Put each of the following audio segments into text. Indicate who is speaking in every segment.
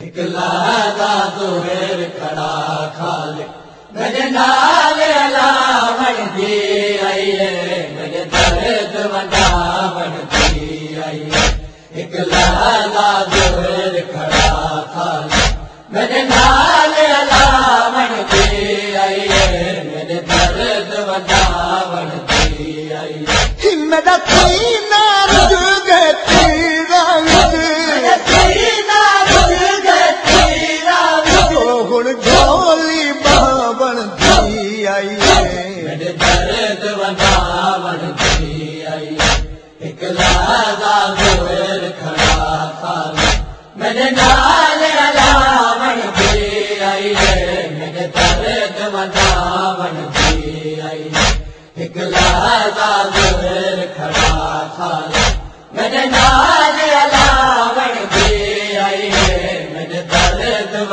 Speaker 1: نکلا درد ہمت کوئی
Speaker 2: نہ بتا بن پے آئی
Speaker 1: ایک دال کھڑا تھا بن پے آئی میرے دل
Speaker 2: دم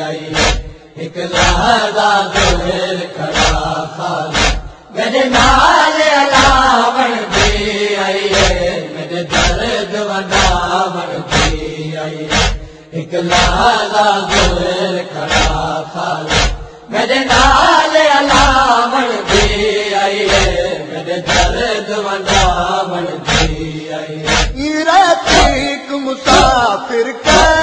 Speaker 2: آئی
Speaker 1: میرے نال علاون دی آئی میرے درد
Speaker 2: و ناون دی آئی
Speaker 1: ایک لہذا مسافر کا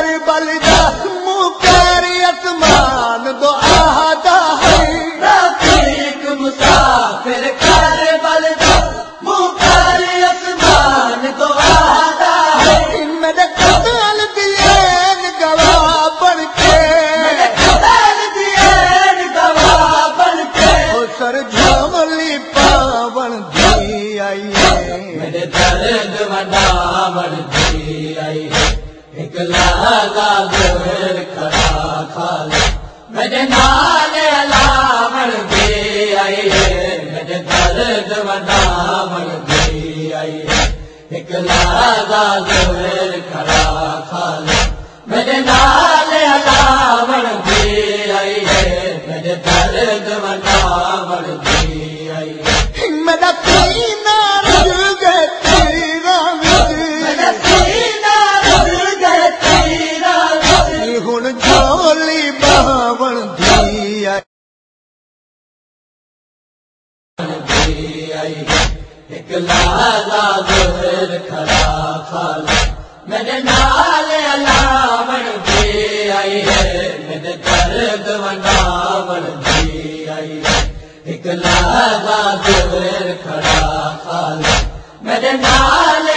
Speaker 1: سر
Speaker 2: جھاملی پاون دی آئی
Speaker 1: میرے درد وناون دی آئی ایک لالا گھر کھڑا کھالا میرے نال علاون دی آئی میرے درد وناون دی آئی ایک لالا گھر کھڑا ایک لازا زہر کھڑا میرے نال علامن بھی آئی ہے۔ میرے درد وناون بھی آئی ہے۔ ایک لازا زہر کھڑا میرے نال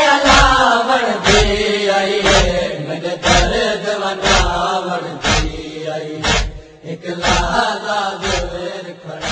Speaker 1: بھی آئی ہے۔ میرے درد وناون بھی آئی ہے۔ ایک کھڑا